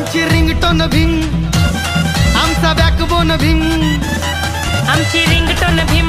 आमची रिंगटोन भिंग आमचा बॅकबोन भिंग आमची रिंगटोन भिंग